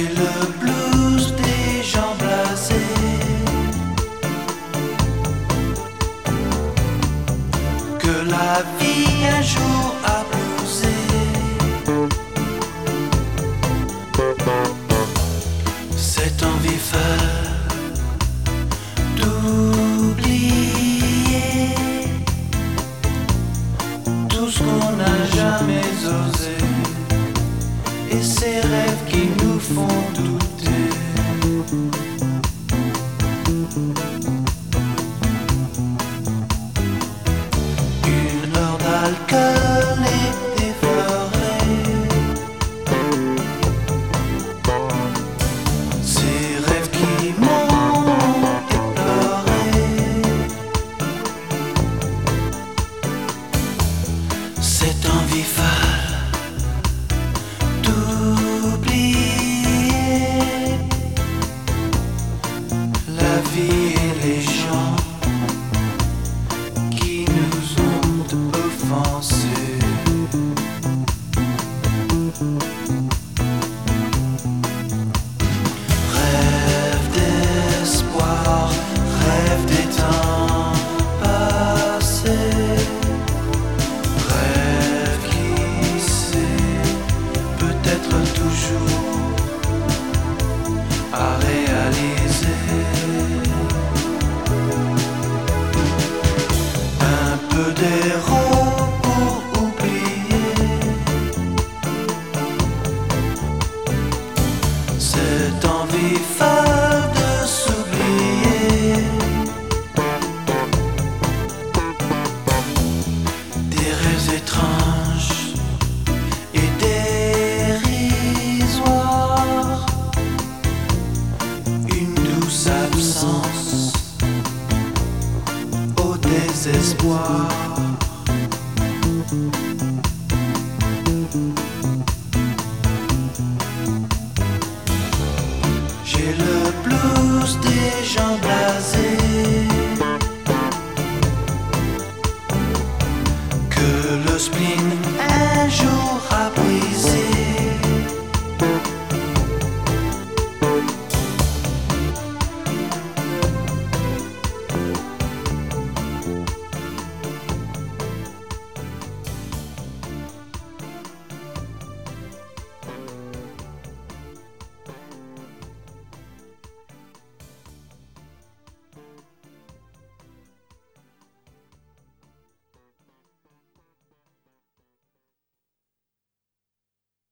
Blous des gens blasés que la vie un jour a posé. Cette envie faite d'oublier tout ce qu'on n'a jamais osé et ces rêves qui nous. Une heure d'alcool. À réaliser. Un peu d'héros pour oublier cette envie folle de s'oublier. Des rêves étranges désespoir.